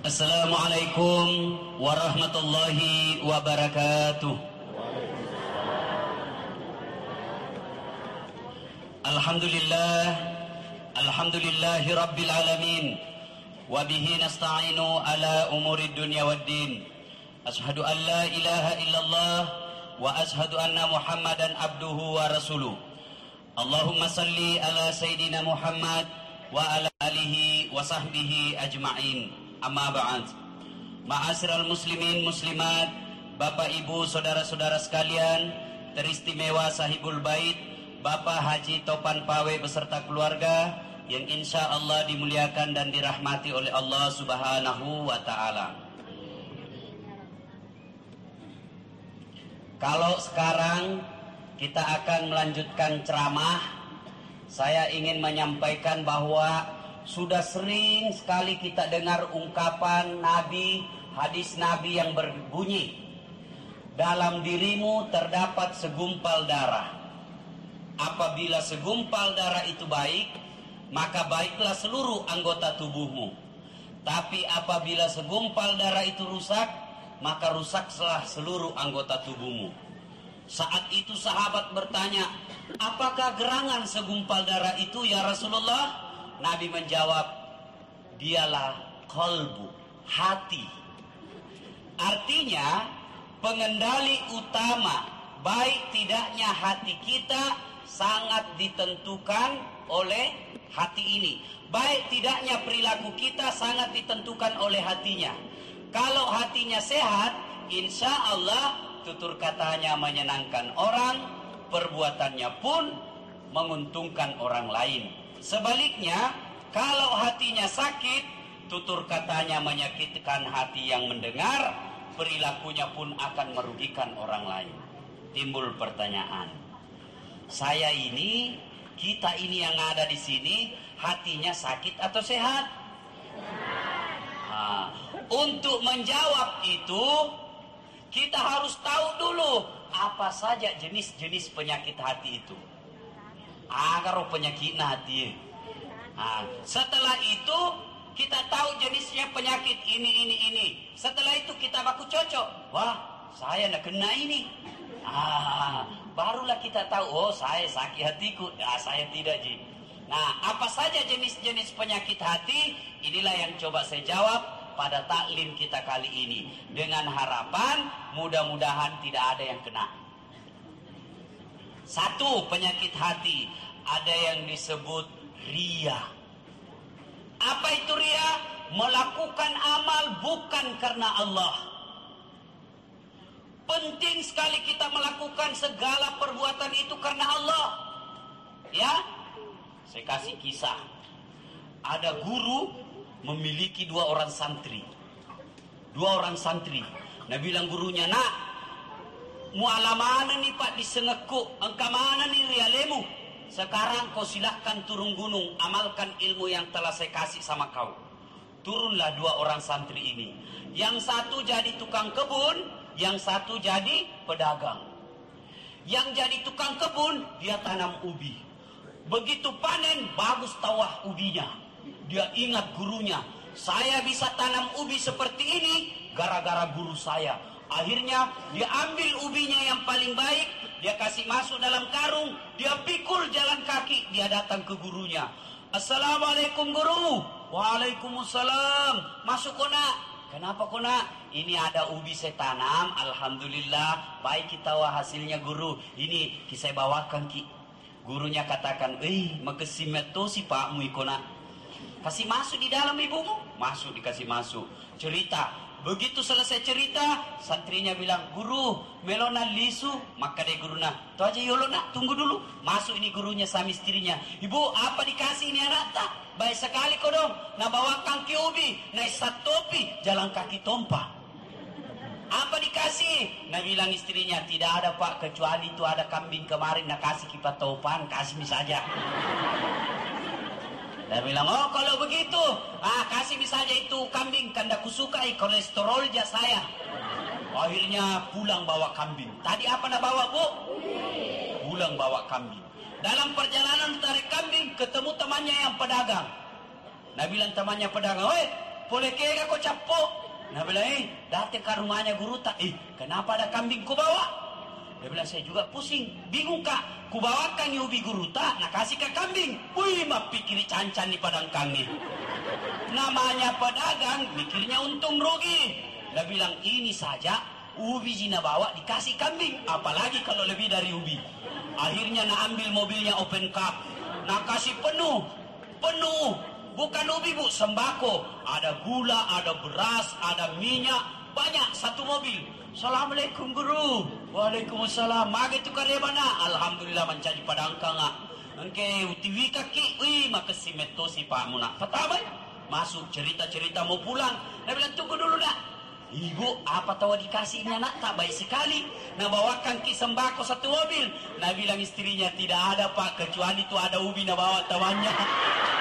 Assalamualaikum warahmatullahi wabarakatuh. Alhamdulillah Alhamdulillahi rabbil alamin wa bihi nasta'inu ala umuri dunya waddin. Ashhadu an la ilaha illallah wa ashhadu anna Muhammadan abduhu wa rasuluh. Allahumma salli ala sayyidina Muhammad wa ala alihi wa sahbihi ajma'in. Amma ba'd. Ma'asyiral muslimin muslimat, Bapak Ibu, saudara-saudara sekalian, teristimewa sahibul bait, Bapak Haji Topan Pawe beserta keluarga yang insya Allah dimuliakan dan dirahmati oleh Allah Subhanahu wa Ta'ala. Kalau sekarang kita akan melanjutkan ceramah, saya ingin menyampaikan bahwa sudah sering sekali kita dengar ungkapan Nabi, hadis Nabi yang berbunyi, dalam dirimu terdapat segumpal darah. Apabila segumpal darah itu baik, maka baiklah seluruh anggota tubuhmu. Tapi apabila segumpal darah itu rusak, maka rusaklah seluruh anggota tubuhmu. Saat itu sahabat bertanya, apakah gerangan segumpal darah itu ya Rasulullah? Nabi menjawab, dialah kolbu, hati. Artinya, pengendali utama baik tidaknya hati kita sangat ditentukan oleh hati ini. Baik tidaknya perilaku kita sangat ditentukan oleh hatinya. Kalau hatinya sehat, insya Allah tutur katanya menyenangkan orang, perbuatannya pun menguntungkan orang lain. Sebaliknya, kalau hatinya sakit, tutur katanya menyakitkan hati yang mendengar, perilakunya pun akan merugikan orang lain. Timbul pertanyaan, saya ini, kita ini yang ada di sini, hatinya sakit atau sehat? Nah, untuk menjawab itu, kita harus tahu dulu apa saja jenis-jenis penyakit hati itu agar penyakit hati. Nah, setelah itu kita tahu jenisnya penyakit ini ini ini. Setelah itu kita baku cocok. Wah, saya nak kena ini. Ah, barulah kita tahu oh saya sakit hatiku. Ah, saya tidak ji. Nah, apa saja jenis-jenis penyakit hati? Inilah yang coba saya jawab pada taklim kita kali ini. Dengan harapan mudah-mudahan tidak ada yang kena. Satu penyakit hati ada yang disebut ria. Apa itu ria? Melakukan amal bukan karena Allah. Penting sekali kita melakukan segala perbuatan itu karena Allah. Ya? Saya kasih kisah. Ada guru memiliki dua orang santri. Dua orang santri. Nah bilang gurunya, nak, Mualamana nih pak disengekuk, engkau mana nih rialemu? Sekarang kau silahkan turun gunung, amalkan ilmu yang telah saya kasih sama kau. Turunlah dua orang santri ini. Yang satu jadi tukang kebun, yang satu jadi pedagang. Yang jadi tukang kebun, dia tanam ubi. Begitu panen, bagus tawah ubinya. Dia ingat gurunya. Saya bisa tanam ubi seperti ini, gara-gara guru saya. Akhirnya dia ambil ubinya yang paling baik, dia kasih masuk dalam karung, dia pikul jalan kaki, dia datang ke gurunya. Assalamualaikum guru. Waalaikumsalam. Masuk kona. Kenapa kona? Ini ada ubi saya tanam, alhamdulillah. Baik kita wah hasilnya guru. Ini saya bawakan ki. Gurunya katakan, eh, makasimeto si pakmu ikona. Kasih masuk di dalam ibumu. Masuk dikasih masuk. Cerita, Begitu selesai cerita, santrinya bilang, guru, melona lisu. Maka dia guru nah, tu aja yolo nak, tunggu dulu. Masuk ini gurunya sama istrinya. Ibu, apa dikasih ini anak? Baik sekali kau dong. Nah bawa kaki ubi, naik topi, jalan kaki tompa. Apa dikasih? Nah bilang istrinya, tidak ada pak, kecuali itu ada kambing kemarin, nah kasih kipat topan, kasih saja. Dia bilang, oh kalau begitu, ah kasih misalnya itu kambing, kanda kusukai kolesterol ja saya. Akhirnya pulang bawa kambing. Tadi apa nak bawa bu? Pulang bawa kambing. Dalam perjalanan tarik kambing, ketemu temannya yang pedagang. Nah bilang temannya pedagang, weh boleh kega kau capok. Nah bilang, eh, datang ke rumahnya guru tak. Eh, kenapa ada kambing kau bawa? Dia bilang, saya juga pusing. Bingung kak, ku bawakan ubi guru tak, nak kasih ke kambing. Wih, mah pikir cancan di padang kami. Namanya pedagang, mikirnya untung rugi. Dia bilang, ini saja ubi Zina bawa dikasih kambing. Apalagi kalau lebih dari ubi. Akhirnya nak ambil mobilnya open cup. Nak kasih penuh. Penuh. Bukan ubi bu, sembako. Ada gula, ada beras, ada minyak. Banyak satu mobil. Assalamualaikum guru. Waalaikumsalam. Magi tu kare mana? Alhamdulillah mencari padang kanga. Engke utiwi kaki, wih makasih metosi pak muna. Pertama, masuk cerita-cerita mau pulang. Dia bilang tunggu dulu nak. Ibu, apa tahu dikasihnya nak? Tak baik sekali. Nah bawakan ki sembako satu mobil. Nah bilang istrinya tidak ada pak, kecuali itu ada ubi nak bawa tawannya.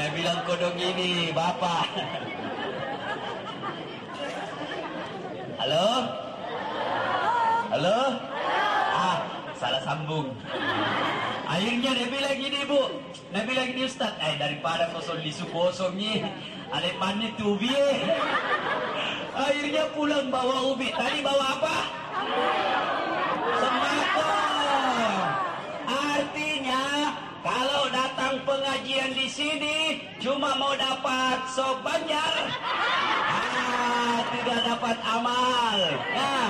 nah bilang kodong ini, bapak. Halo? Halo? Ah, salah sambung. Akhirnya dia bilang gini bu, dia bilang gini Ustaz, eh daripada kosong lisu kosong ni, ada panik tu ubi eh. Akhirnya pulang bawa ubi, tadi bawa apa? Sembako. Artinya kalau datang pengajian di sini cuma mau dapat sop banjar, ah tidak dapat amal. Nah,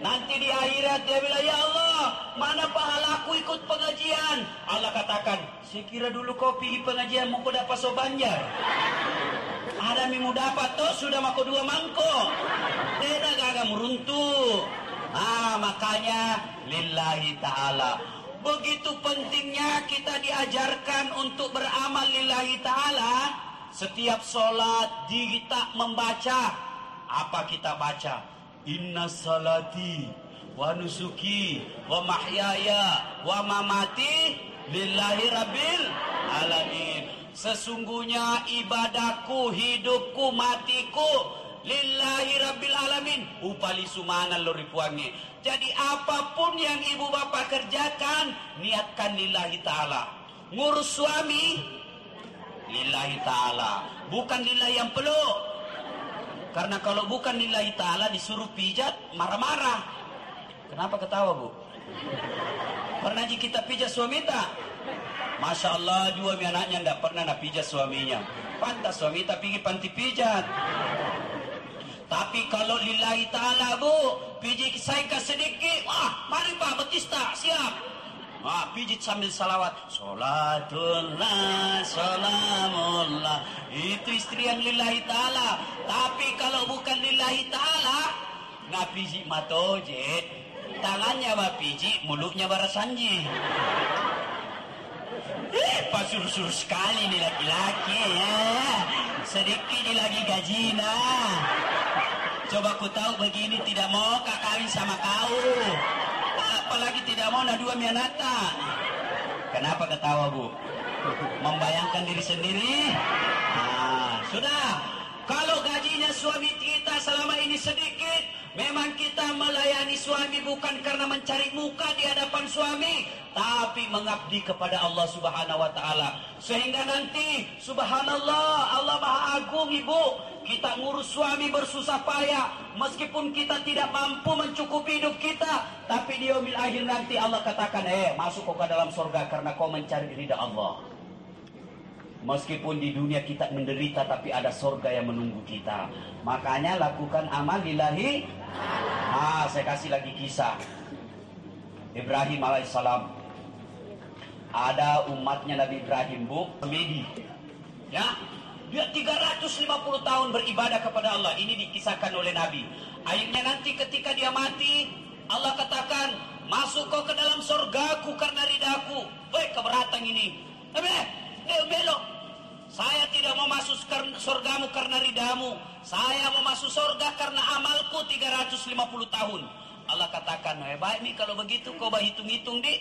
Nanti di akhirat dia bilang, Ya Allah, mana pahalaku ikut pengajian? Allah katakan, saya kira dulu kau pergi pengajian mau kau dapat sobanjar. Ada mimu dapat toh sudah mako dua mangkok. Tidak gagal meruntuh. Ah, makanya lillahi ta'ala. Begitu pentingnya kita diajarkan untuk beramal lillahi ta'ala. Setiap sholat kita membaca. Apa kita baca? Inna salati wa nusuki wa mahyaya wa mamati lillahi rabbil alamin. Sesungguhnya ibadahku, hidupku, matiku lillahi rabbil alamin. Upali sumana lo ripuangi. Jadi apa pun yang ibu bapak kerjakan, niatkan lillahi ta'ala. Ngurus suami, lillahi ta'ala. Bukan lillahi yang peluk. Karena kalau bukan lillahi ta'ala disuruh pijat, marah-marah. Kenapa ketawa bu? Pernah kita pijat suami tak? Masya Allah dua anaknya tidak pernah nak pijat suaminya. Pantas suami tak pergi panti pijat. Tapi kalau lillahi ta'ala bu, pijit saya sedikit. Wah, mari pak Batista, siap. Ah, pijit sambil salawat. Salatullah, salamullah. Itu istri yang lillahi ta'ala. Tapi kalau bukan lillahi ta'ala, nggak pijit matojet. Tangannya bah pijit, mulutnya barasanji. Eh, pasur-sur sekali nih laki-laki ya. Sedikit lagi gaji nah. Coba ku tahu begini tidak mau kak kawin sama kau. Apalagi tidak mau nah dua mianata. Kenapa ketawa bu? Membayangkan diri sendiri? Nah, sudah. Kalau gajinya suami kita selama ini sedikit, memang kita melayani suami bukan karena mencari muka di hadapan suami, tapi mengabdi kepada Allah Subhanahu wa taala. Sehingga nanti subhanallah Allah Maha Agung Ibu, kita ngurus suami bersusah payah meskipun kita tidak mampu mencukupi hidup kita, tapi di yaumil akhir nanti Allah katakan, "Eh, masuk kau ke dalam surga karena kau mencari ridha Allah." Meskipun di dunia kita menderita tapi ada surga yang menunggu kita. Makanya lakukan amal lillahi. Ah, saya kasih lagi kisah. Ibrahim alaihissalam. Ada umatnya Nabi Ibrahim bu, Medi. Ya, dia 350 tahun beribadah kepada Allah. Ini dikisahkan oleh Nabi. Akhirnya nanti ketika dia mati, Allah katakan, masuk kau ke dalam surgaku karena ridaku. Woi, keberatan ini. Dia belok. Saya tidak mau masuk surgamu karena ridamu. Saya mau masuk surga karena amalku 350 tahun. Allah katakan, eh baik nih kalau begitu kau bah hitung-hitung di.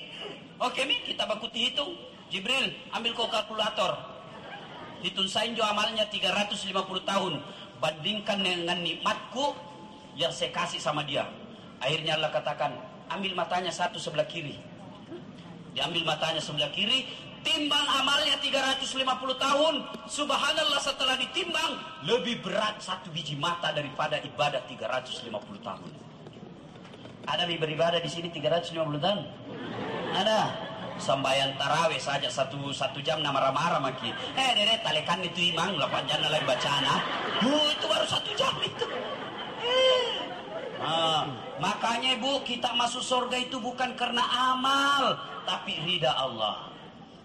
Oke nih kita baku hitung. Jibril, ambil kau kalkulator. Hitung sain jo amalnya 350 tahun. Bandingkan dengan nikmatku yang saya kasih sama dia. Akhirnya Allah katakan, ambil matanya satu sebelah kiri. Diambil matanya sebelah kiri, timbang amalnya 350 tahun. Subhanallah setelah ditimbang, lebih berat satu biji mata daripada ibadah 350 tahun. Ada beribadah di sini 350 tahun? Ada. Sambayan taraweh saja satu satu jam nama marah-marah maki. Eh dede talekan itu imang lapan jam lagi bacana. Oh, itu baru satu jam itu. Nah, makanya ibu kita masuk surga itu bukan karena amal, tapi ridha Allah.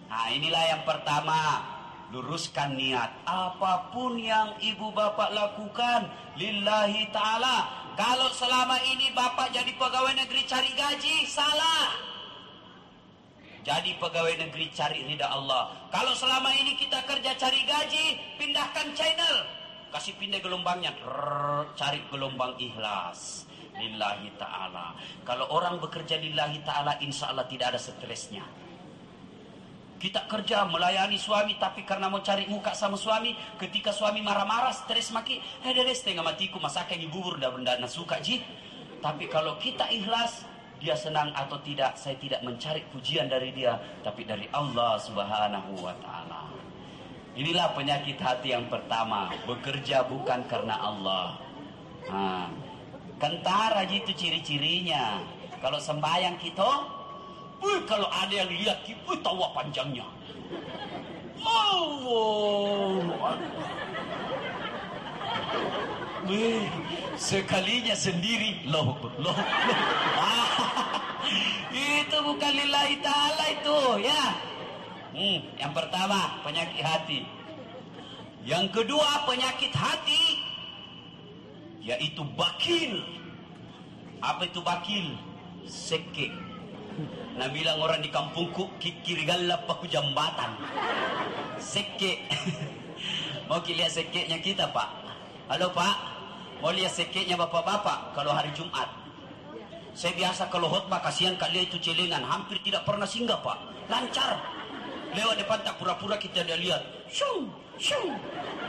Nah inilah yang pertama. Luruskan niat. Apa pun yang ibu bapak lakukan lillahi ta'ala. Kalau selama ini bapak jadi pegawai negeri cari gaji salah. Jadi pegawai negeri cari ridha Allah. Kalau selama ini kita kerja cari gaji pindahkan channel. Kasih pindah gelombangnya. Rrr, cari gelombang ikhlas. Lillahi ta'ala. Kalau orang bekerja lillahi ta'ala insya Allah tidak ada stresnya kita kerja melayani suami tapi karena mau cari muka sama suami, ketika suami marah-marah, stres maki, eh deh setengah matiku masakan ibu bubur dan benda suka ji. Tapi kalau kita ikhlas, dia senang atau tidak, saya tidak mencari pujian dari dia, tapi dari Allah Subhanahu wa taala. Inilah penyakit hati yang pertama, bekerja bukan karena Allah. Nah, kentara itu ciri-cirinya. Kalau sembahyang kita Wih, kalau ada yang lihat, wih, tawa panjangnya. Oh, Wih, sekalinya sendiri, loh, loh, loh. itu bukan lillahi ta'ala itu, ya. Hmm, yang pertama, penyakit hati. Yang kedua, penyakit hati, yaitu bakil. Apa itu bakil? Sekek Nah bilang orang di kampungku kiri galap aku jambatan. Seke. Mau lihat sekeknya kita pak? Halo pak, mau lihat sekeknya bapak-bapak kalau hari Jumat? Saya biasa kalau khotbah kasihan kalian itu celengan, hampir tidak pernah singgah pak. Lancar. Lewat depan tak pura-pura kita dia lihat. Shung, shung,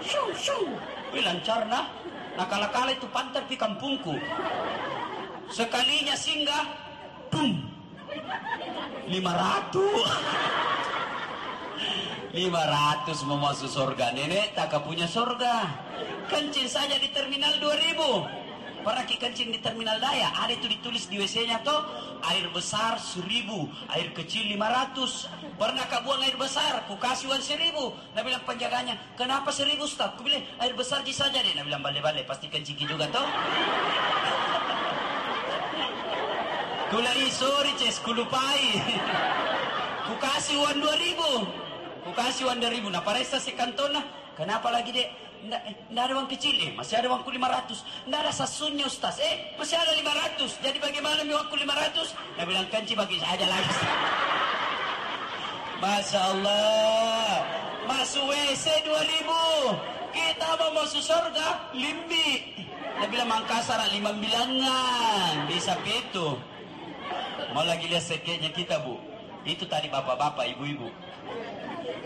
shung, shung. Wih lancar nah. Nah kala-kala itu pantar di kampungku. Sekalinya singgah, boom, lima ratus. Lima ratus mau masuk surga. Nenek tak punya surga. Kencing saja di terminal dua ribu. Pernah kencing di terminal daya? Ada itu ditulis di WC nya tuh. Air besar seribu air kecil lima ratus. Pernah kau buang air besar? Ku kasih uang seribu. Nabi bilang penjaganya kenapa seribu Ustaz? Ku bilang air besar saja deh Nabi bilang balik-balik pasti kencing juga tuh Kulai sorry ces, kulupai. Kukasih uang dua ribu. Kukasih uang dua ribu. Nah paresa si kantona. Kenapa lagi dek? Nggak, nggak ada uang kecil eh. Masih ada uangku lima ratus. Nggak ada sasunya ustaz. Eh masih ada lima ratus. Jadi bagaimana uangku lima ratus? Nah bilang kanci bagi saja lagi. Masya Allah. Masuk WC dua ribu. Kita mau masuk surga limbi. Dia bilang Mangkasar lima bilangan. Bisa itu. Mau lagi lihat sekenya kita bu. Itu tadi bapak-bapak, ibu-ibu.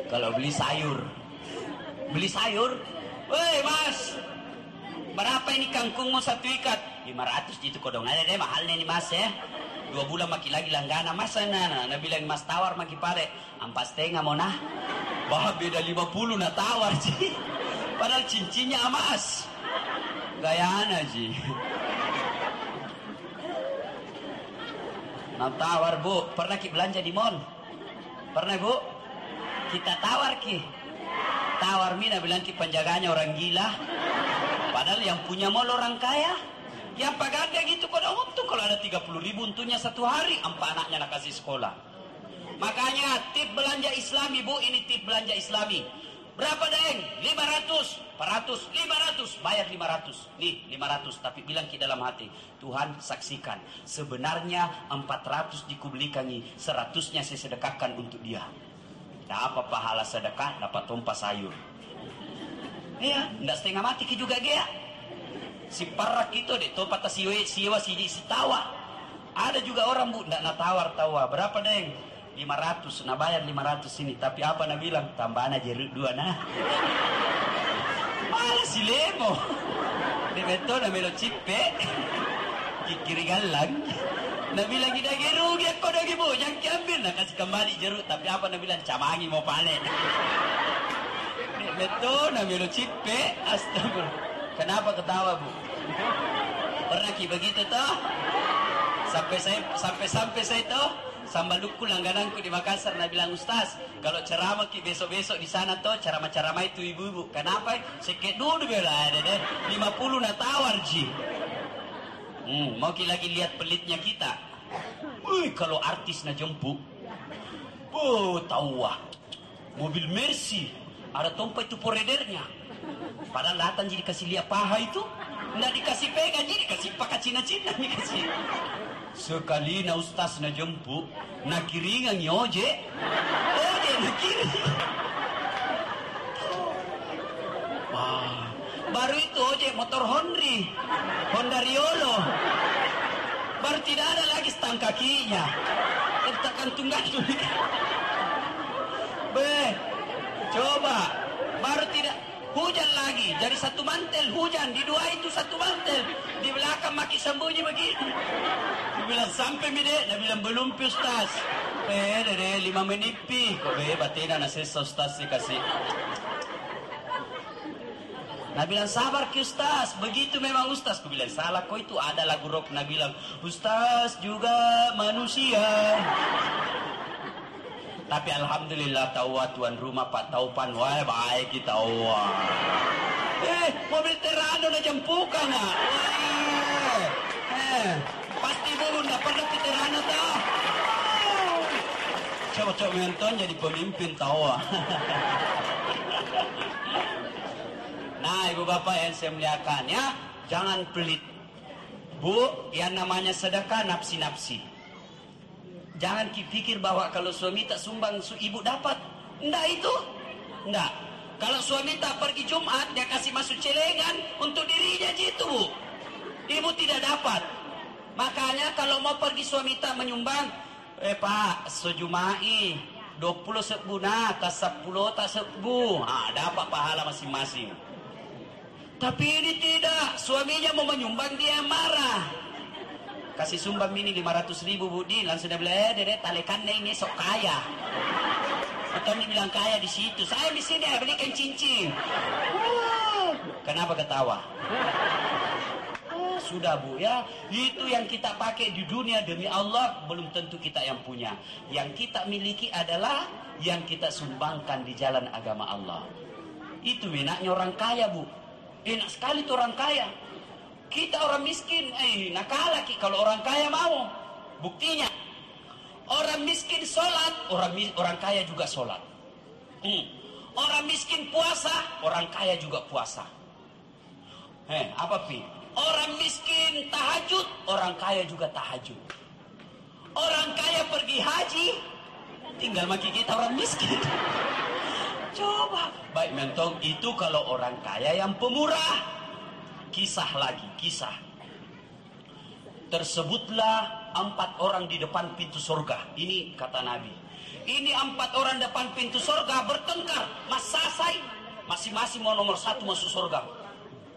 Kalau beli sayur. Beli sayur. Woi mas. Berapa ini kangkung mau satu ikat? 500 itu kodong ada deh mahalnya nih mas ya. Dua bulan maki lagi langgana mas sana. Nah, nah bilang mas tawar maki pare. Ampas setengah mau nah. Bah beda 50 nah tawar sih. Padahal cincinnya emas. Gayana sih. Nah tawar bu, pernah ki belanja di mall? Pernah bu? Kita tawar ki. Tawar mina bilang ki penjaganya orang gila. Padahal yang punya mall orang kaya. Yang paganda gitu pada untung kalau ada 30 ribu untungnya satu hari empat anaknya nak kasih sekolah. Makanya tip belanja islami bu, ini tip belanja islami. Berapa daeng? 500, 400, 500, bayar 500. Nih 500, tapi bilang ke dalam hati, Tuhan saksikan, sebenarnya 400 dikubelikan nih, 100-nya saya sedekahkan untuk dia. Nah, apa pahala sedekah? Dapat tumpah sayur. Iya, enggak setengah mati ke juga dia. Si parak itu deh, tumpah siwa, siwa, si, si tawa. Ada juga orang bu, enggak natawar tawa. Berapa deng? 500 nah bayar 500 ini tapi apa nak bilang tambahan aja dua nah malah si lemo de beto na melo cipe kiri galang Nabi bilang kita rugi aku dah bu, jangan ambil nak kasih kembali jeruk. Tapi apa Nabi bilang camangi mau panen. Betul Nabi lo cipe, astagfirullah. Kenapa ketawa bu? Pernah ki begitu toh? Sampai saya sampai sampai saya toh sambal dukul langgananku di Makassar Nabi bilang Ustaz kalau ceramah ki besok-besok di sana toh ceramah-ceramah itu ibu-ibu. Kenapa sekit dulu bela ada deh 50 na tawar ji. Hmm, mau ki lagi lihat pelitnya kita. Wih, kalau artis na jemput. Oh tahu wah mobil Mercy. Ada tompa itu poredernya padahal datang jadi kasih lihat paha itu. Nggak dikasih pegang jadi kasih pakai cina-cina dikasih Sekali na ustaz na jemput, na kiringan oje, oje na kiri. Wah, baru itu oje motor Honri, Honda Riolo. Baru tidak ada lagi stang kakinya. Tekan tunggal Be, coba, baru tidak Hujan lagi, dari satu mantel hujan, di dua itu satu mantel. Maki sembunyi begini. Dia bilang sampai mide, dia bilang belum pi ustaz. Eh, deh, lima menit pi. Kok be, batina na sesa ustaz sih kasih. Bilang sabar ke Ustaz, begitu memang Ustaz. Aku bilang salah kok itu ada lagu rock. Bilang Ustaz juga manusia. Tapi alhamdulillah tahu tuan rumah Pak Taupan wah baik kita wah. Eh, mobil Terano na jampukan na. Pasti bu na pernah ke Terano tau. Coba-coba menonton jadi pemimpin tahu. nah, ibu bapak yang saya muliakan ya, jangan pelit. Bu, yang namanya sedekah nafsi-nafsi. Jangan pikir bahwa kalau suami tak sumbang su ibu dapat. Enggak itu. Enggak. Kalau suami tak pergi Jumat dia kasih masuk celengan untuk dirinya gitu bu. Ibu tidak dapat. Makanya kalau mau pergi suami tak menyumbang, eh pak sejumai. 20 sebu nah, tak 10 tak sebu. Ah, dapat pahala masing-masing. Tapi ini tidak, suaminya mau menyumbang dia marah. Kasih sumbang ini 500 ribu Budi langsung dia bilang eh dede talekan ini sok kaya. Atau dia bilang kaya di situ. Saya di sini belikan cincin. Kenapa ketawa sudah bu ya itu yang kita pakai di dunia demi Allah belum tentu kita yang punya yang kita miliki adalah yang kita sumbangkan di jalan agama Allah itu enaknya orang kaya bu enak sekali tuh orang kaya kita orang miskin, eh nakala kalau orang kaya mau. Buktinya, orang miskin sholat, orang orang kaya juga sholat. Hmm. Orang miskin puasa, orang kaya juga puasa. Eh, apa pi? Orang miskin tahajud, orang kaya juga tahajud. Orang kaya pergi haji, tinggal maki kita orang miskin. Coba, baik mentong itu kalau orang kaya yang pemurah kisah lagi, kisah. Tersebutlah empat orang di depan pintu surga. Ini kata Nabi. Ini empat orang depan pintu surga bertengkar. Mas Sasai. Masing-masing mau nomor satu masuk surga.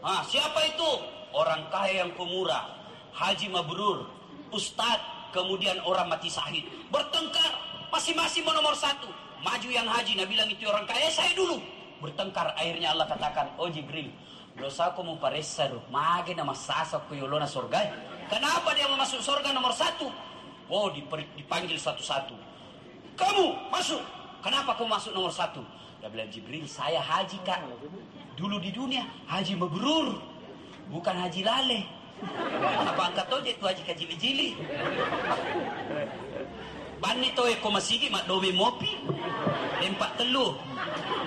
Ah, siapa itu? Orang kaya yang pemurah. Haji Mabrur. Ustadz. Kemudian orang mati sahid. Bertengkar. Masing-masing nomor satu. Maju yang haji. Nabi bilang itu orang kaya. Saya dulu. Bertengkar. Akhirnya Allah katakan. Oh Jibril dosa aku mau paresaru mage nama sasa ku yolona surga kenapa dia mau masuk surga nomor satu oh dipanggil satu-satu kamu masuk kenapa kamu masuk nomor satu dia bilang Jibril saya haji kak dulu di dunia haji mabrur bukan haji lale. Apa angkat toje itu haji kajili-jili Bani to e komasigi mak dobe mopi. Empat telu.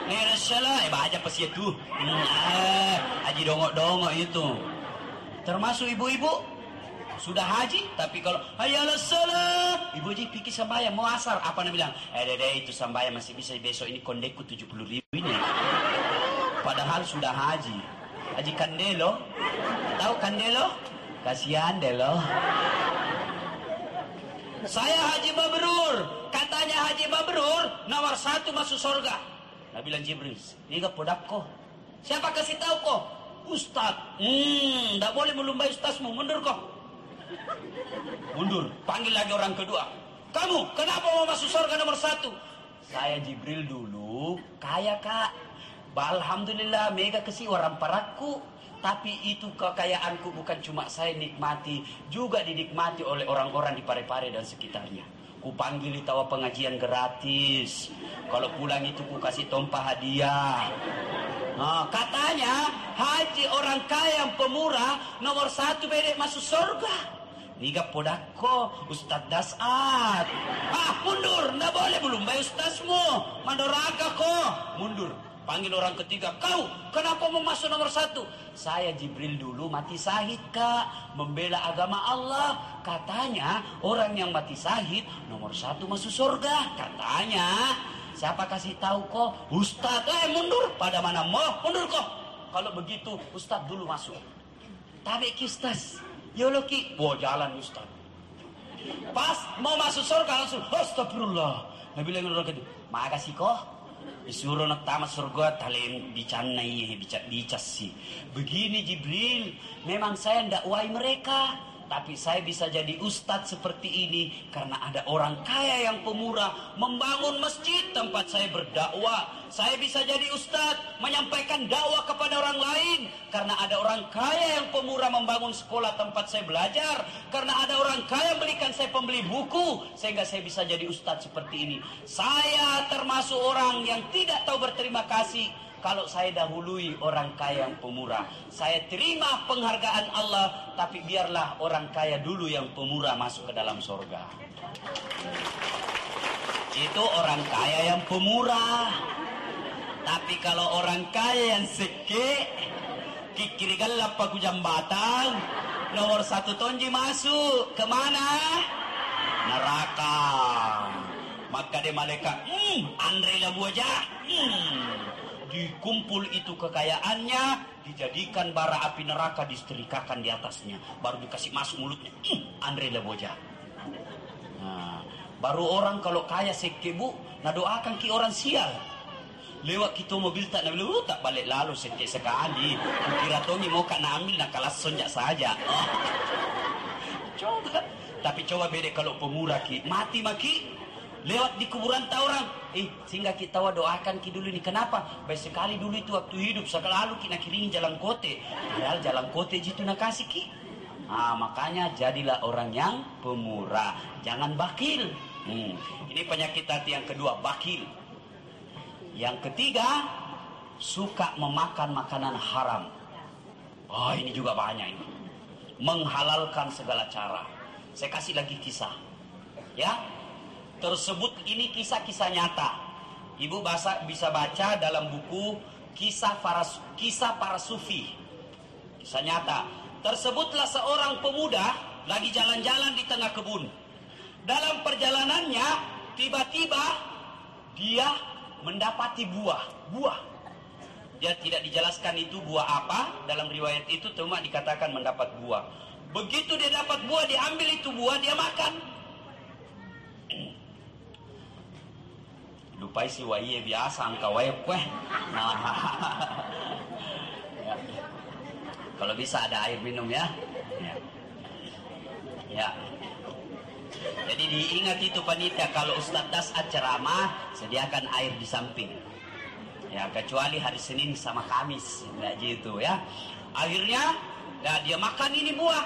Nera salah eh baca pas itu. Hmm, haji dongok-dongok itu. Termasuk ibu-ibu. Sudah haji tapi kalau hayalah salah ibu haji pikir sambaya mau asar. Apa nak bilang? Eh dede itu sambaya masih bisa. Besok ini kondeku tujuh puluh ribu ini padahal sudah haji haji kandelo tahu kandelo kasihan delo saya Haji Mabrur. Katanya Haji Mabrur nomor satu masuk surga. Nabi bilang Jibril, ini gak kok. Siapa kasih tahu kok? Ustad. Hmm, tidak boleh melumbai ustazmu, mundur kok. Mundur. Panggil lagi orang kedua. Kamu, kenapa mau masuk surga nomor satu? Saya Jibril dulu, kaya kak. Alhamdulillah, mega kesi orang paraku. Tapi itu kekayaanku bukan cuma saya nikmati, juga dinikmati oleh orang-orang di Pare-Pare dan sekitarnya. Ku panggil tawa pengajian gratis. Kalau pulang itu ku kasih tompah hadiah. Nah, katanya haji orang kaya yang pemurah nomor satu bedek masuk surga. Niga podako, Ustadz Dasat. Ah, mundur, ndak boleh belum bayar Ustadzmu. Mandoraka ko. Mundur. Panggil orang ketiga, kau kenapa mau masuk nomor satu? Saya Jibril dulu mati sahid kak, membela agama Allah. Katanya orang yang mati sahid nomor satu masuk surga. Katanya, siapa kasih tahu kok? Ustadz, eh mundur. Pada mana mau? Mundur kok. Kalau begitu Ustadz dulu masuk. Tapi kistas, yoloki, wah jalan Ustadz. Pas mau masuk surga langsung, astagfirullah. Nabi bilang orang kedua, makasih kok. Disuruh tamat surga talem dicanai bicat dicasi. Begini Jibril, memang saya ndak wai mereka. Tapi saya bisa jadi ustadz seperti ini karena ada orang kaya yang pemurah membangun masjid tempat saya berdakwah. Saya bisa jadi ustadz menyampaikan dakwah kepada orang lain karena ada orang kaya yang pemurah membangun sekolah tempat saya belajar. Karena ada orang kaya belikan saya pembeli buku sehingga saya bisa jadi ustadz seperti ini. Saya termasuk orang yang tidak tahu berterima kasih kalau saya dahului orang kaya yang pemurah. Saya terima penghargaan Allah, tapi biarlah orang kaya dulu yang pemurah masuk ke dalam sorga. Itu orang kaya yang pemurah. Tapi kalau orang kaya yang seke, kikirigal lapaku jambatan, nomor satu tonji masuk. Ke mana? Neraka. Maka dia malaikat, hmm, Andre Labuaja, hmm, dikumpul itu kekayaannya, dijadikan bara api neraka disetrikakan di atasnya, baru dikasih masuk mulutnya. Hmm, Andre Leboja. Nah, baru orang kalau kaya sekebu, nah doakan ki orang sial. Lewat kita mobil tak nabi lu tak balik lalu sekali sekali. Kira tongi mau kena ambil nak kalah sonjak saja. Oh. Coba. Tapi coba beda kalau pemurah ki. Mati maki lewat di kuburan tahu orang. Eh sehingga kita doakan ki dulu ini kenapa? Baik sekali dulu itu waktu hidup sekali kita kirim jalan kote. Padahal jalan kote itu nak kasih ki. Ah makanya jadilah orang yang pemurah. Jangan bakil. Hmm. ini penyakit hati yang kedua bakil. Yang ketiga suka memakan makanan haram. Oh ini juga banyak ini. Menghalalkan segala cara. Saya kasih lagi kisah. Ya tersebut ini kisah-kisah nyata. Ibu bahasa, bisa baca dalam buku kisah para kisah para sufi. Kisah nyata. Tersebutlah seorang pemuda lagi jalan-jalan di tengah kebun. Dalam perjalanannya tiba-tiba dia mendapati buah, buah. Dia tidak dijelaskan itu buah apa, dalam riwayat itu cuma dikatakan mendapat buah. Begitu dia dapat buah, diambil itu buah, dia makan. Lupai si waye biasa angka waye kue nah. Ya. kalau bisa ada air minum ya. Ya, ya. jadi diingat itu panitia kalau Ustadz Das ceramah sediakan air di samping. Ya kecuali hari Senin sama Kamis nggak gitu ya. Akhirnya ya, dia makan ini buah.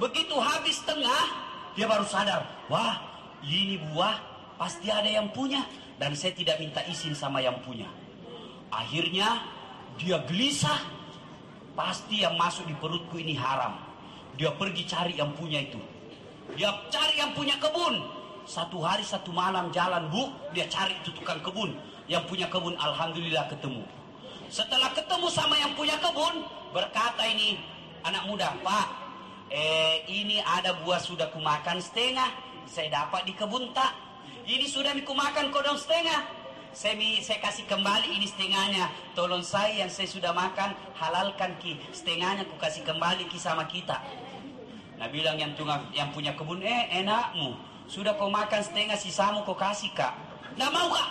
Begitu habis tengah dia baru sadar wah ini buah pasti ada yang punya dan saya tidak minta izin sama yang punya. Akhirnya dia gelisah. Pasti yang masuk di perutku ini haram. Dia pergi cari yang punya itu. Dia cari yang punya kebun. Satu hari satu malam jalan bu, dia cari itu tukang kebun. Yang punya kebun alhamdulillah ketemu. Setelah ketemu sama yang punya kebun, berkata ini anak muda, Pak, eh ini ada buah sudah kumakan setengah, saya dapat di kebun tak? Ini sudah makan kodong setengah. Saya, saya kasih kembali ini setengahnya. Tolong saya yang saya sudah makan, halalkan ki. Setengahnya ku kasih kembali ki sama kita. Nah bilang yang tunggang, yang punya kebun, eh enakmu. Sudah kau makan setengah sisamu kau kasih kak. Nggak mau kak.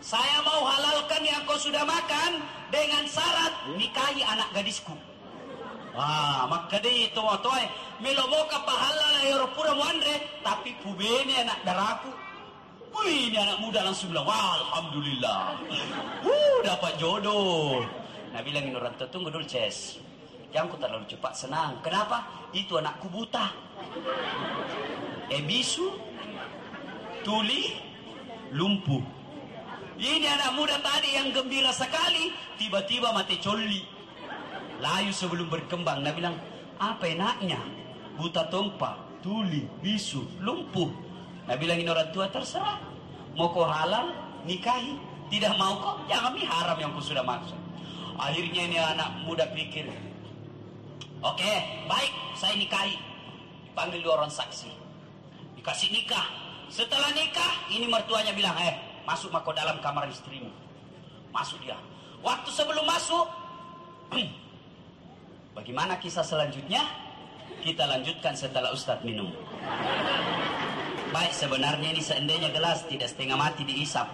Saya mau halalkan yang kau sudah makan dengan syarat nikahi anak gadisku. Ah, di itu toy melomo ka pahala la euro pura muandre tapi pubene anak daraku. Wih, ini anak muda langsung bilang, wah alhamdulillah. Uh, dapat jodoh. Nah bilangin orang tua, tunggu dulu Ces. Jangan ku terlalu cepat senang. Kenapa? Itu anakku buta. Ebisu, tuli, lumpuh. Ini anak muda tadi yang gembira sekali, tiba-tiba mati coli. Layu sebelum berkembang. Nah bilang, apa enaknya? Buta tompa, tuli, bisu, lumpuh. Nah bilangin orang tua, terserah. Mau kau halal, nikahi. Tidak mau kok, jangan mi haram yang ku sudah maksud. Akhirnya ini anak muda pikir, oke, baik, saya nikahi. Panggil dua orang saksi. Dikasih nikah. Setelah nikah, ini mertuanya bilang, eh, masuk mako dalam kamar istrimu. Masuk dia. Waktu sebelum masuk, bagaimana kisah selanjutnya? Kita lanjutkan setelah Ustadz minum. Baik, sebenarnya ini seandainya gelas tidak setengah mati diisap.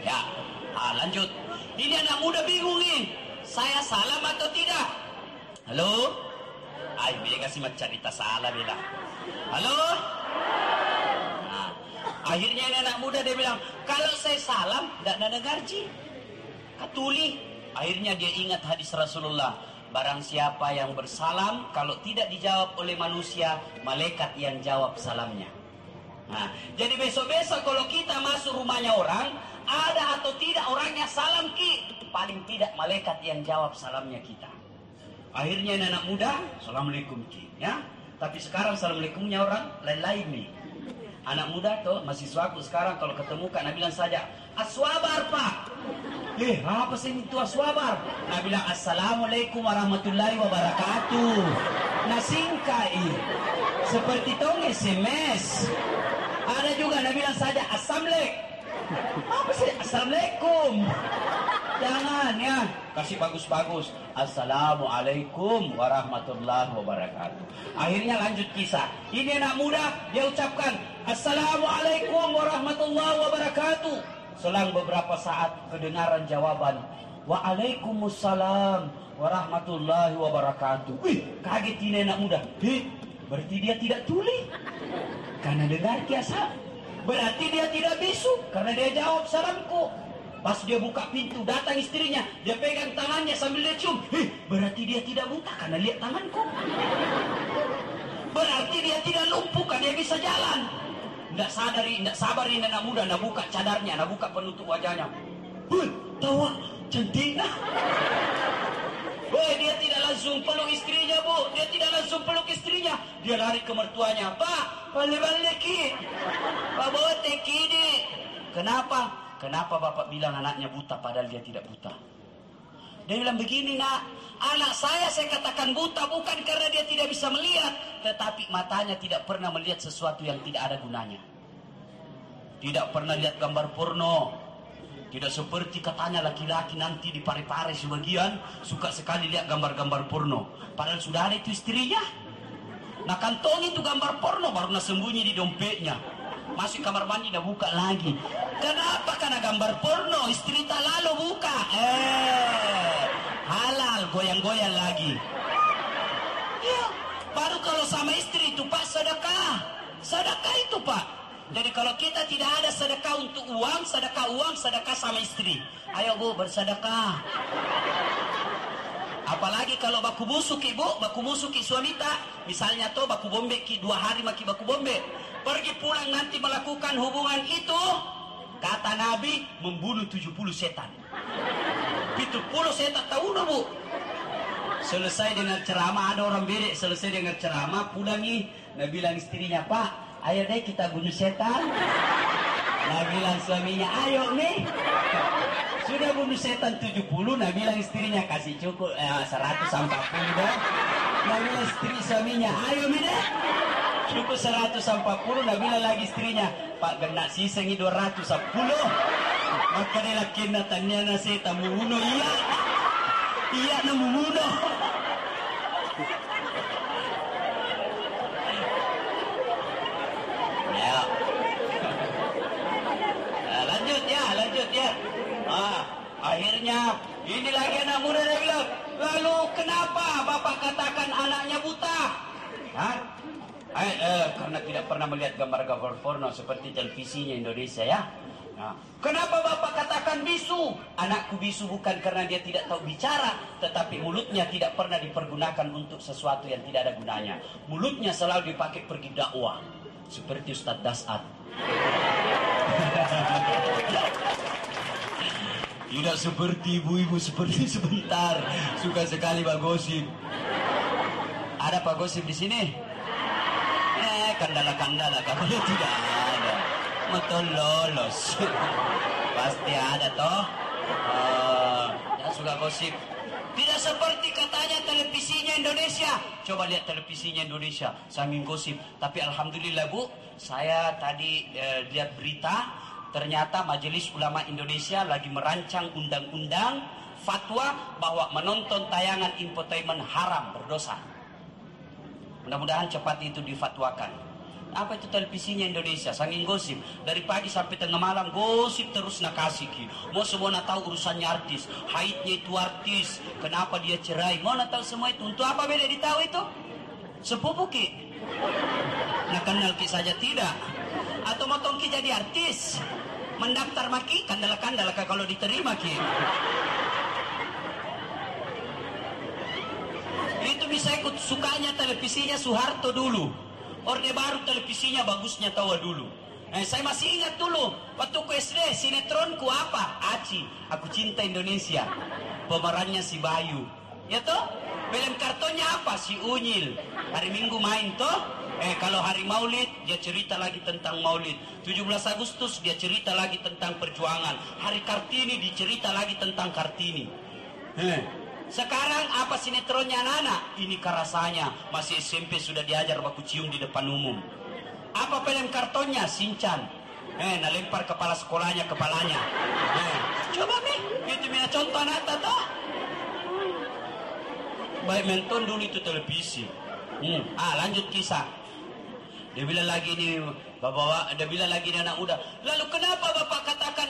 Ya, ah, lanjut. Ini anak muda bingung nih. Saya salam atau tidak? Halo? Ay, bila kasih cerita salah bila. Halo? Nah, akhirnya anak muda dia bilang, kalau saya salam, tidak ada gaji. Katuli. Akhirnya dia ingat hadis Rasulullah. Barang siapa yang bersalam, kalau tidak dijawab oleh manusia, malaikat yang jawab salamnya. Nah, jadi besok-besok kalau kita masuk rumahnya orang, ada atau tidak orangnya salam ki, paling tidak malaikat yang jawab salamnya kita. Akhirnya anak muda, assalamualaikum ki, ya. Tapi sekarang assalamualaikumnya orang lain-lain nih. Anak muda tuh mahasiswaku sekarang kalau ketemu kan bilang saja aswabar pak. Eh apa sih itu aswabar? Nah assalamualaikum warahmatullahi wabarakatuh. Nah singkai seperti tong SMS. Ada juga Nabi bilang saja assalamualaikum. Apa sih assalamualaikum? Jangan ya, kasih bagus-bagus. Assalamualaikum warahmatullahi wabarakatuh. Akhirnya lanjut kisah. Ini anak muda dia ucapkan Assalamualaikum warahmatullahi wabarakatuh. Selang beberapa saat kedengaran jawaban Waalaikumsalam warahmatullahi wabarakatuh. Wih, kaget ini anak muda. Hei, berarti dia tidak tuli. Karena dengar kiasa. Berarti dia tidak bisu. Karena dia jawab salamku. Pas dia buka pintu, datang istrinya. Dia pegang tangannya sambil dia cium. Hei, berarti dia tidak buta karena lihat tanganku. Berarti dia tidak lumpuh karena dia bisa jalan. Tidak sadari, tidak sabar ini anak muda. Tidak buka cadarnya, tidak buka penutup wajahnya. Hei, tawa, cantik. Woi, dia tidak langsung peluk istrinya, Bu. Dia tidak langsung peluk istrinya. Dia lari ke mertuanya. Pak, balik-balik ki. Pak bawa teki ini. Kenapa? Kenapa bapak bilang anaknya buta padahal dia tidak buta? Dia bilang begini nak, anak saya saya katakan buta bukan karena dia tidak bisa melihat, tetapi matanya tidak pernah melihat sesuatu yang tidak ada gunanya. Tidak pernah lihat gambar porno, tidak seperti katanya laki-laki nanti di pare-pare sebagian suka sekali lihat gambar-gambar porno. Padahal sudah ada itu istrinya. Nah kantong itu gambar porno baru sembunyi di dompetnya. Masuk kamar mandi dah buka lagi. Kenapa? Karena gambar porno istri tak lalu buka. Eh, halal goyang-goyang lagi. Ya, baru kalau sama istri itu pak sedekah. Sedekah itu pak. Jadi kalau kita tidak ada sedekah untuk uang, sedekah uang, sedekah sama istri. Ayo bu bersedekah. Apalagi kalau baku busuk ibu, baku busuk suami tak. Misalnya tuh baku bombe ki dua hari maki baku bombe. Pergi pulang nanti melakukan hubungan itu. Kata Nabi membunuh 70 setan. 70 setan tahu bu. Selesai dengan ceramah ada orang bedek selesai dengan ceramah pulangi Nabi bilang istrinya Pak ayo deh kita bunuh setan. Nabi bilang suaminya ayo nih sudah bunuh setan 70, Nabi bilang istrinya kasih cukup eh, 140 dah. Nabi bilang istri suaminya, ayo mina cukup 140 nak bilang lagi istrinya Pak genak sisengi 210 Maka dia laki nak tanya nasi Tamu bunuh iya. Iya nak bunuh Ya. Eh, lanjut ya lanjut ya. Ah, akhirnya ini lagi anak muda dia bilang Lalu kenapa bapak katakan anaknya buta? Hah? Eh, eh, karena tidak pernah melihat gambar-gambar porno seperti televisinya Indonesia ya. Nah, kenapa bapak katakan bisu? Anakku bisu bukan karena dia tidak tahu bicara, tetapi mulutnya tidak pernah dipergunakan untuk sesuatu yang tidak ada gunanya. Mulutnya selalu dipakai pergi dakwah, seperti Ustadz Dasat. Tidak seperti ibu-ibu seperti sebentar. Suka sekali Pak. Ada Pak Gosip di sini? Kandala-kandala kalau tidak ada. Betul lolos. Pasti ada toh. Uh, ya suka gosip. Tidak seperti katanya televisinya Indonesia. Coba lihat televisinya Indonesia, sambil gosip. Tapi alhamdulillah Bu, saya tadi eh, lihat berita, ternyata Majelis Ulama Indonesia lagi merancang undang-undang fatwa bahwa menonton tayangan infotainment haram berdosa. Mudah-mudahan cepat itu difatwakan. Apa itu televisinya Indonesia? Sanging gosip. Dari pagi sampai tengah malam gosip terus nakasih ki. Mau semua nak tahu urusannya artis. Haidnya itu artis. Kenapa dia cerai. Mau nak tahu semua itu. Untuk apa beda ditahu itu? Sepupu ki. Nak kenal ki saja tidak. Atau mau tongki jadi artis. Mendaftar maki kandala-kandala kalau diterima ki. Itu bisa ikut sukanya televisinya Soeharto dulu. Orde baru televisinya bagusnya tahu dulu. Eh, saya masih ingat dulu waktu ku SD sinetronku apa? Aci, aku cinta Indonesia. Pemerannya si Bayu. Ya toh? Film kartonnya apa? Si Unyil. Hari Minggu main toh? Eh kalau hari Maulid dia cerita lagi tentang Maulid. 17 Agustus dia cerita lagi tentang perjuangan. Hari Kartini dicerita lagi tentang Kartini. Eh, sekarang apa sinetronnya anak-anak? Ini karasanya masih SMP sudah diajar baku cium di depan umum. Apa film kartonnya? Sinchan. Eh, nah lempar kepala sekolahnya kepalanya. Eh, coba nih, itu mina contoh anak toh. Baik menton dulu itu televisi. Hmm. Ah, lanjut kisah. Dia bilang lagi nih, bapak, dia bilang lagi nih anak muda. Lalu kenapa bapak katakan?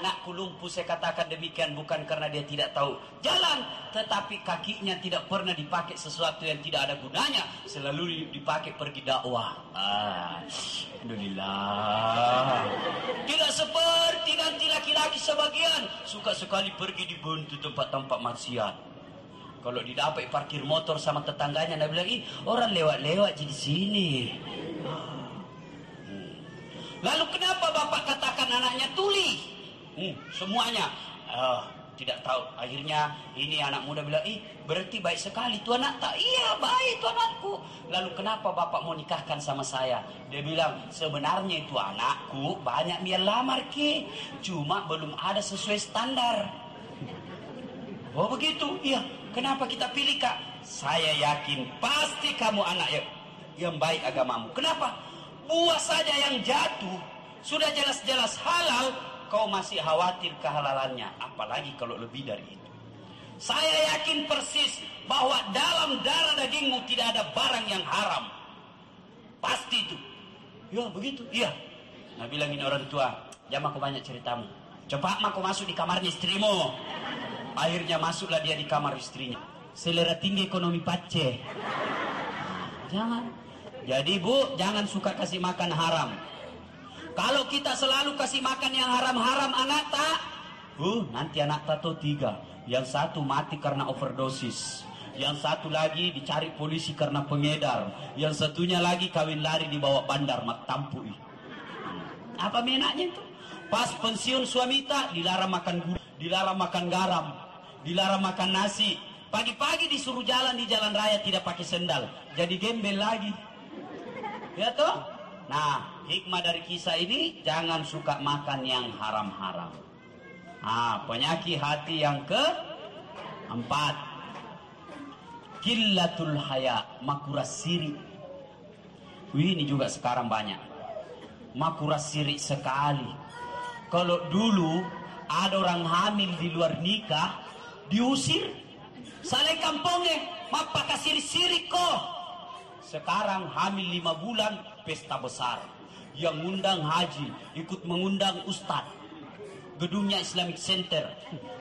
Anakku lumpuh saya katakan demikian bukan karena dia tidak tahu jalan. Tetapi kakinya tidak pernah dipakai sesuatu yang tidak ada gunanya. Selalu dipakai pergi dakwah. Ah, Alhamdulillah. Tidak seperti nanti laki-laki sebagian. Suka sekali pergi di buntu tempat-tempat maksiat. Kalau didapat parkir motor sama tetangganya, dia bilang, Ih, orang lewat-lewat di sini. Hmm. Lalu kenapa bapak katakan anaknya tuli? Hmm, semuanya. Uh, tidak tahu. Akhirnya ini anak muda bilang, ih berarti baik sekali tuan anak tak? Iya baik tuan anakku. Lalu kenapa bapak mau nikahkan sama saya? Dia bilang, sebenarnya itu anakku banyak dia lamar ki. Cuma belum ada sesuai standar. Oh begitu? Iya. Kenapa kita pilih kak? Saya yakin pasti kamu anak yang, yang baik agamamu. Kenapa? Buah saja yang jatuh sudah jelas-jelas halal kau masih khawatir kehalalannya, apalagi kalau lebih dari itu. Saya yakin persis bahwa dalam darah dagingmu tidak ada barang yang haram. Pasti itu. Ya begitu, iya. Nah bilangin orang tua, jangan aku banyak ceritamu. Coba aku masuk di kamarnya istrimu. Akhirnya masuklah dia di kamar istrinya. Selera tinggi ekonomi pace. Jangan. Jadi bu, jangan suka kasih makan haram. Kalau kita selalu kasih makan yang haram-haram anak tak, uh, nanti anak tak tuh tiga. Yang satu mati karena overdosis. Yang satu lagi dicari polisi karena pengedar. Yang satunya lagi kawin lari di bawah bandar mak tampui. Apa menaknya itu? Pas pensiun suami tak dilarang makan gula, dilarang makan garam, dilarang makan nasi. Pagi-pagi disuruh jalan di jalan raya tidak pakai sendal. Jadi gembel lagi. Ya toh? Nah, hikmah dari kisah ini jangan suka makan yang haram-haram. Ah, penyakit hati yang ke empat. Killatul haya, makuras siri. Wih, ini juga sekarang banyak. Makuras siri sekali. Kalau dulu ada orang hamil di luar nikah, diusir. Saleh kampungnya, mapa kasih siri kok. Sekarang hamil lima bulan, pesta besar. Yang ngundang haji, ikut mengundang ustad. gedungnya Islamic Center.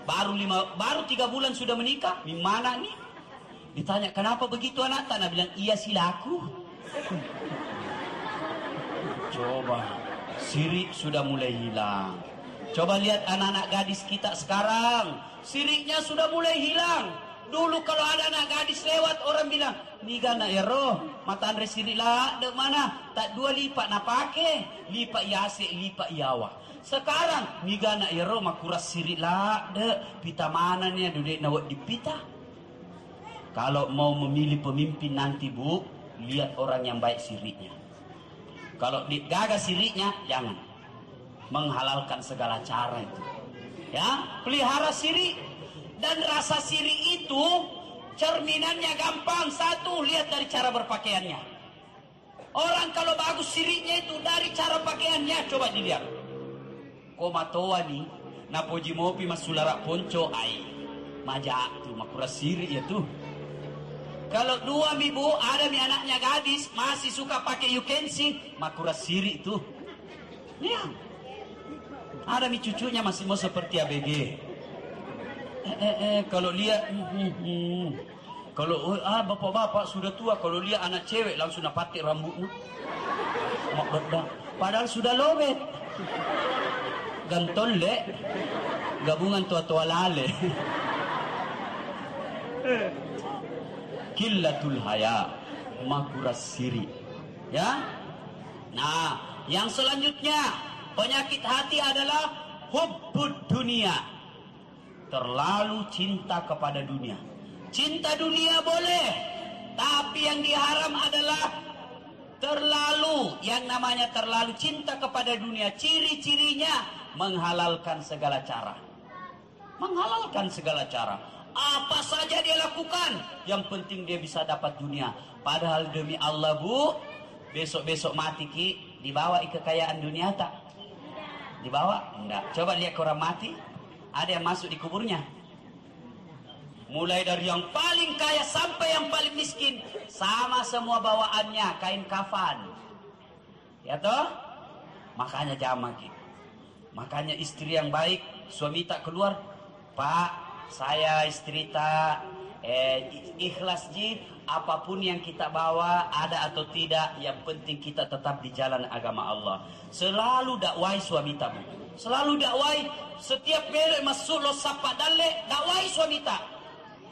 Baru lima, baru tiga bulan sudah menikah. Di mana nih? Ditanya kenapa begitu anak tanah bilang iya silaku. Coba sirik sudah mulai hilang. Coba lihat anak-anak gadis kita sekarang. Siriknya sudah mulai hilang. Dulu kalau ada anak gadis lewat orang bilang, Niga na ero, mata andre sirik lah, dek mana? Tak dua lipat na pake, lipat yase, lipat yawa. Sekarang, niga na ero, makuras sirik lah, dek, pita mana nih, dudek nawak dipita. Kalau mau memilih pemimpin nanti bu, lihat orang yang baik siriknya. Kalau gagas siriknya, jangan. Menghalalkan segala cara itu. Ya, pelihara siri. Dan rasa siri itu cerminannya gampang. Satu, lihat dari cara berpakaiannya. Orang kalau bagus sirinya itu dari cara pakaiannya. Coba dilihat. Komatoa nih, napoji mopi masulara ponco ai. Majak tuh, makura siri ya tuh. Kalau dua ibu ada mi anaknya gadis masih suka pakai you can see, makura siri itu. Ya. Ada mi cucunya masih mau seperti ABG. Eh, eh, eh, kalau lihat, hmm, hmm, hmm. kalau oh, ah bapak-bapak sudah tua, kalau lihat anak cewek langsung napatik rambutnya. Padahal sudah lobet. Gantol le. Gabungan tua-tua lale. Killatul haya. Makuras siri. Ya. Nah, yang selanjutnya Penyakit hati adalah hubbud dunia. Terlalu cinta kepada dunia. Cinta dunia boleh, tapi yang diharam adalah terlalu yang namanya terlalu cinta kepada dunia. Ciri-cirinya menghalalkan segala cara. Menghalalkan segala cara. Apa saja dia lakukan, yang penting dia bisa dapat dunia. Padahal demi Allah bu, besok-besok mati ki dibawa kekayaan dunia tak? Dibawa? Enggak. Coba lihat orang mati. Ada yang masuk di kuburnya. Mulai dari yang paling kaya sampai yang paling miskin. Sama semua bawaannya. Kain kafan. Ya toh? Makanya jamak. Makanya istri yang baik. Suami tak keluar. Pak, saya istri tak eh, ikhlas ji apa pun yang kita bawa ada atau tidak yang penting kita tetap di jalan agama Allah selalu dakwai suami tamu selalu dakwai setiap belok masuk lo sapa dalle dakwai suami tak?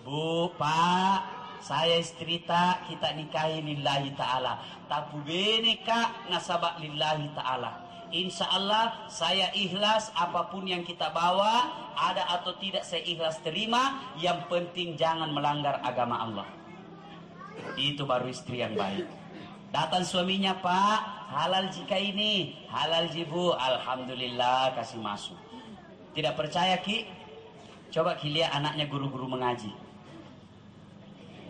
Bu pak saya istri tak kita nikahi lillahi ta'ala. Tapu bene kak nasabak lillahi ta'ala. Insya Allah saya ikhlas apa pun yang kita bawa ada atau tidak saya ikhlas terima yang penting jangan melanggar agama Allah. Itu baru istri yang baik. Datang suaminya, Pak, halal jika ini, halal jibu, alhamdulillah kasih masuk. Tidak percaya Ki? Coba Ki lihat anaknya guru-guru mengaji.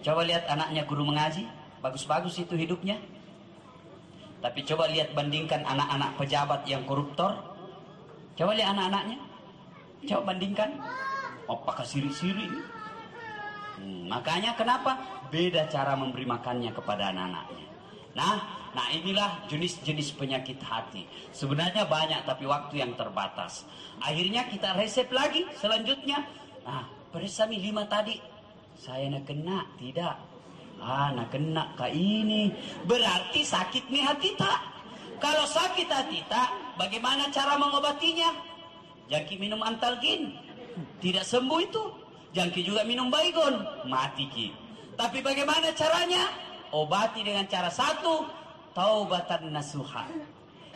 Coba lihat anaknya guru mengaji, bagus-bagus itu hidupnya. Tapi coba lihat bandingkan anak-anak pejabat yang koruptor. Coba lihat anak-anaknya. Coba bandingkan. Apakah siri-siri? Hmm, makanya kenapa? beda cara memberi makannya kepada anak-anaknya. Nah, nah inilah jenis-jenis penyakit hati. Sebenarnya banyak tapi waktu yang terbatas. Akhirnya kita resep lagi selanjutnya. Nah, bersami lima tadi. Saya nak kena, tidak. Ah, nak kena kak ini. Berarti sakit nih hati tak. Kalau sakit hati tak, bagaimana cara mengobatinya? Jangki minum antalgin. Tidak sembuh itu. Jangki juga minum baygon. Mati ki. Tapi bagaimana caranya? Obati dengan cara satu, taubatan nasuha.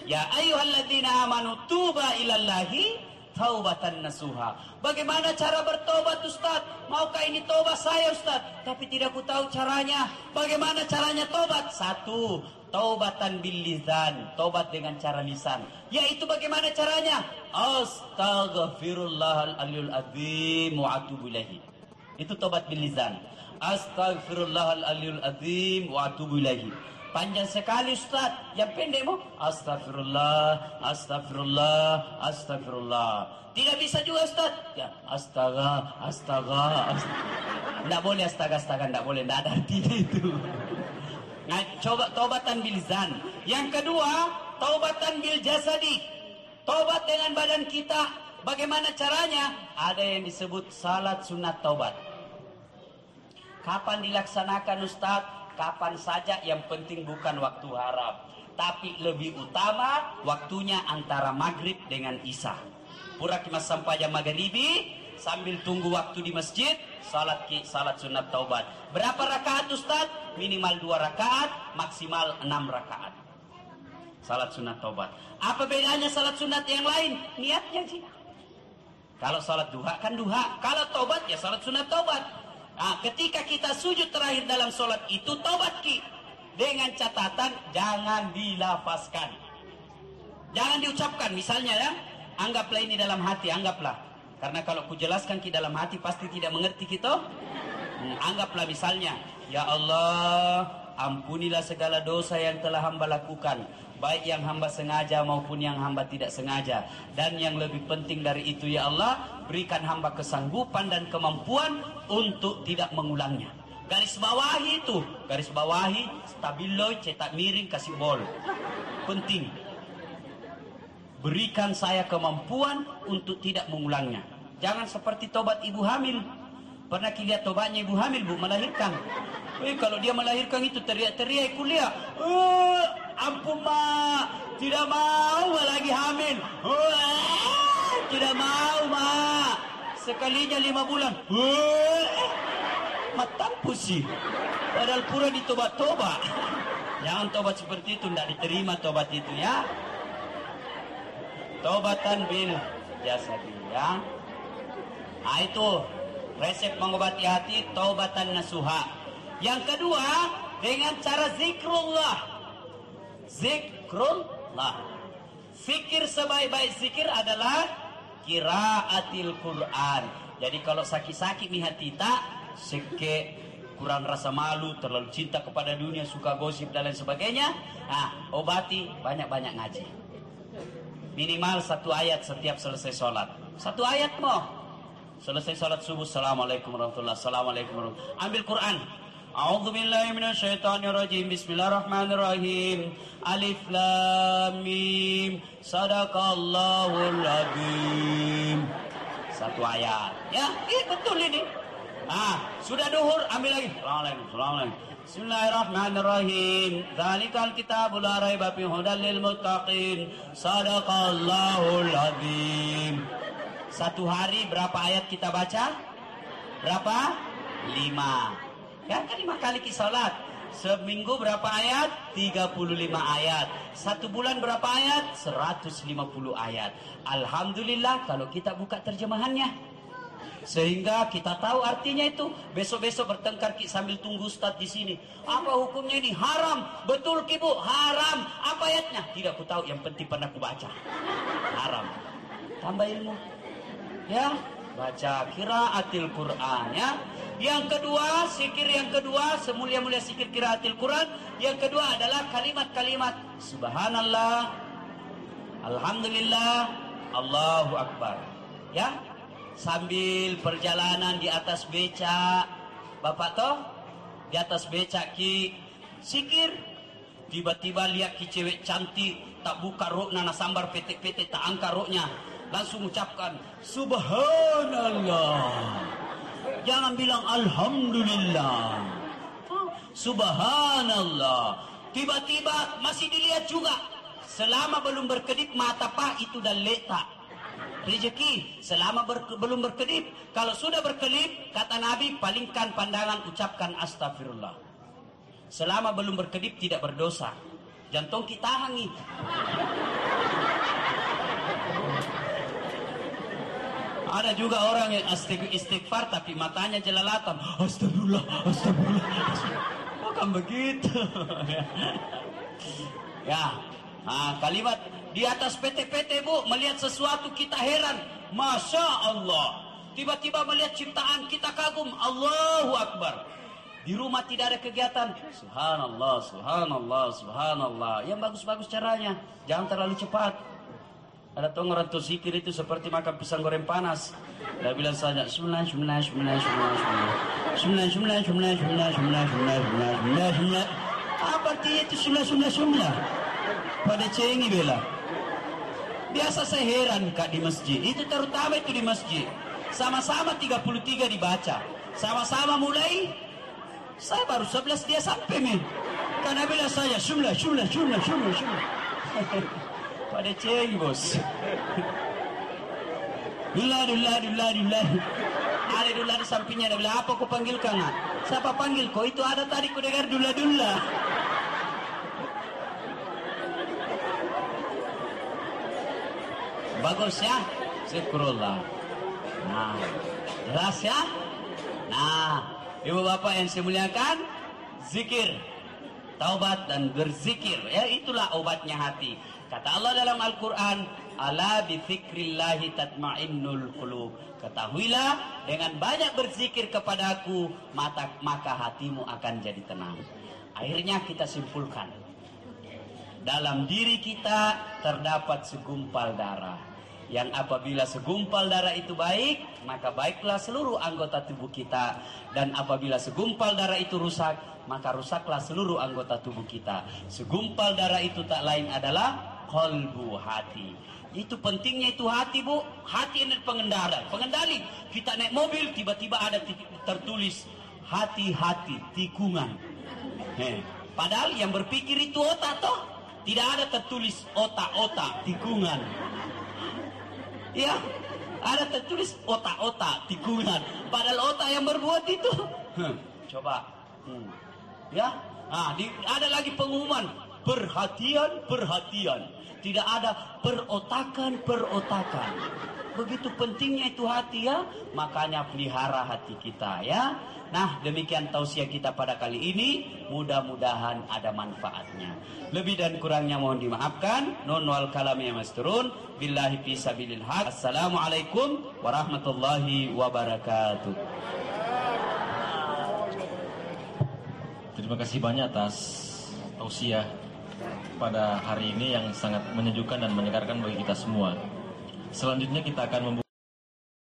Ya ayyuhalladzina amanu tuba ilallahi taubatan nasuha. Bagaimana cara bertobat Ustaz? Maukah ini tobat saya Ustaz? Tapi tidak ku tahu caranya. Bagaimana caranya tobat? Satu, taubatan bil lisan, tobat dengan cara lisan. Yaitu bagaimana caranya? Astaghfirullahaladzim azim wa atubu Itu tobat bil lisan. Astagfirullahaladzim azim wa atubu ilaihi. Panjang sekali Ustaz. Yang pendek mau astagfirullah, astagfirullah, astagfirullah. Tidak bisa juga Ustaz. Ya, astaga, astaga. Tidak boleh astaga, astaga, tidak boleh. Tidak ada itu. Nah, coba taubatan bil Yang kedua, taubatan bil jasadi. Tobat dengan badan kita Bagaimana caranya? Ada yang disebut salat sunat taubat. Kapan dilaksanakan Ustadz? Kapan saja yang penting bukan waktu haram. Tapi lebih utama waktunya antara maghrib dengan isya. Pura kimas sampai jam maghribi sambil tunggu waktu di masjid salat ki salat sunat taubat. Berapa rakaat Ustaz? Minimal dua rakaat, maksimal enam rakaat. Salat sunat taubat. Apa bedanya salat sunat yang lain? Niatnya sih. Kalau salat duha kan duha. Kalau taubat ya salat sunat taubat. Nah, ketika kita sujud terakhir dalam salat itu taubat ki. Dengan catatan jangan dilafaskan. Jangan diucapkan misalnya ya. Anggaplah ini dalam hati, anggaplah. Karena kalau ku jelaskan ki dalam hati pasti tidak mengerti kita. Hmm, anggaplah misalnya, ya Allah, ampunilah segala dosa yang telah hamba lakukan baik yang hamba sengaja maupun yang hamba tidak sengaja. Dan yang lebih penting dari itu ya Allah berikan hamba kesanggupan dan kemampuan untuk tidak mengulangnya. Garis bawahi itu. Garis bawahi stabilo cetak miring kasih bol. Penting. Berikan saya kemampuan untuk tidak mengulangnya. Jangan seperti tobat ibu hamil. Pernah lihat tobatnya ibu hamil bu melahirkan? Eh, kalau dia melahirkan itu teriak-teriak kuliah. Uh, ampun mak, tidak mau lagi hamil. Tidak mau mak. Sekalinya lima bulan. Uh, mata sih. Padahal pura ditobat-tobat. Jangan tobat seperti itu, tidak diterima tobat itu ya. Tobatan bil jasa ya. Nah itu resep mengobati hati tobatan nasuha. Yang kedua, dengan cara zikrullah. Zikrullah. Fikir sebaik-baik zikir adalah kiraatil Quran. Jadi kalau sakit-sakit mi hati tak, seke kurang rasa malu, terlalu cinta kepada dunia, suka gosip dan lain sebagainya, nah, obati banyak-banyak ngaji. Minimal satu ayat setiap selesai sholat. Satu ayat mau. Selesai sholat subuh, Assalamualaikum warahmatullahi Assalamualaikum warahmatullahi Ambil Quran, أعوذ بالله من الشيطان الرجيم بسم الله الرحمن الرحيم ألف لام ميم صدق الله العظيم satu ayat ya ini betul ini ah sudah duhur ambil lagi Assalamualaikum Assalamualaikum Bismillahirrahmanirrahim Zalikal kitabul la raiba fi hudal lil muttaqin Sadaqallahul azim Satu hari berapa ayat kita baca? Berapa? Lima Ya kan lima kali kisolat. Seminggu berapa ayat? 35 ayat. Satu bulan berapa ayat? 150 ayat. Alhamdulillah kalau kita buka terjemahannya. Sehingga kita tahu artinya itu. Besok-besok bertengkar sambil tunggu Ustaz di sini. Apa hukumnya ini? Haram. Betul kibu? Haram. Apa ayatnya? Tidak ku tahu. Yang penting pernah ku baca. Haram. Tambah ilmu. Ya, baca kiraatil Quran ya. Yang kedua, sikir yang kedua, semulia-mulia sikir kiraatil Quran. Yang kedua adalah kalimat-kalimat Subhanallah, Alhamdulillah, Allahu Akbar. Ya, sambil perjalanan di atas beca, Bapak toh, di atas beca ki sikir. Tiba-tiba lihat ki cewek cantik, tak buka rokna na sambar petek-petek tak angka roknya. Langsung ucapkan Subhanallah. Jangan bilang Alhamdulillah. Subhanallah. Tiba-tiba masih dilihat juga. Selama belum berkedip mata pak itu dah letak. Rezeki selama ber, belum berkedip. Kalau sudah berkedip, kata Nabi, palingkan pandangan, ucapkan astagfirullah. Selama belum berkedip tidak berdosa. Jantung kita hangi. Ada juga orang yang istighfar tapi matanya jelalatan. Astagfirullah, astagfirullah. Bukan begitu. ya. Nah, kalimat di atas PT-PT bu melihat sesuatu kita heran. Masya Allah. Tiba-tiba melihat ciptaan kita kagum. Allahu Akbar. Di rumah tidak ada kegiatan. Subhanallah, subhanallah, subhanallah. Yang bagus-bagus caranya. Jangan terlalu cepat. Ada tahu orang tuh zikir itu seperti makan pisang goreng panas. Dia bilang saja sembilan sembilan sembilan sembilan sembilan sembilan sembilan sembilan sembilan sembilan sembilan sembilan sembilan sembilan Apa artinya itu sembilan sembilan sembilan? Pada cengi bela. Biasa saya heran kak di masjid. Itu terutama itu di masjid. Sama-sama 33 dibaca. Sama-sama mulai. Saya baru 11 dia sampai men. Karena bila saya jumlah, jumlah, jumlah, jumlah, jumlah. Pada ceng bos. Dula, dula, dula, dula. Ada dula di sampingnya. Dia bilang, apa kau panggil kang? Siapa panggil kau? Itu ada tadi kau dengar dula, dula. Bagus ya? Zikrullah. Nah, jelas ya? Nah, ibu bapak yang saya muliakan, zikir, taubat dan berzikir. Ya, itulah obatnya hati. Kata Allah dalam Al-Quran, Ala bizikrillahi tatma'innul qulub. Ketahuilah dengan banyak berzikir kepadaku mata, maka hatimu akan jadi tenang. Akhirnya kita simpulkan. Dalam diri kita terdapat segumpal darah. Yang apabila segumpal darah itu baik, maka baiklah seluruh anggota tubuh kita. Dan apabila segumpal darah itu rusak, maka rusaklah seluruh anggota tubuh kita. Segumpal darah itu tak lain adalah kolbu hati. Itu pentingnya itu hati bu. Hati ini pengendara. Pengendali. Kita naik mobil tiba-tiba ada tertulis hati-hati tikungan. Hei. Padahal yang berpikir itu otak toh. Tidak ada tertulis otak-otak tikungan. Ya, ada tertulis otak-otak tikungan. Padahal otak yang berbuat itu. Hmm, coba. Hmm. Ya, di, ada lagi pengumuman. Perhatian, perhatian tidak ada perotakan, perotakan. Begitu pentingnya itu hati ya, makanya pelihara hati kita ya. Nah, demikian tausiah kita pada kali ini. Mudah-mudahan ada manfaatnya. Lebih dan kurangnya mohon dimaafkan. Non wal kalam ya masturun. Billahi fisabilil haq. Assalamualaikum warahmatullahi wabarakatuh. Terima kasih banyak atas tausiah pada hari ini yang sangat menyejukkan dan menyegarkan bagi kita semua. Selanjutnya kita akan membuka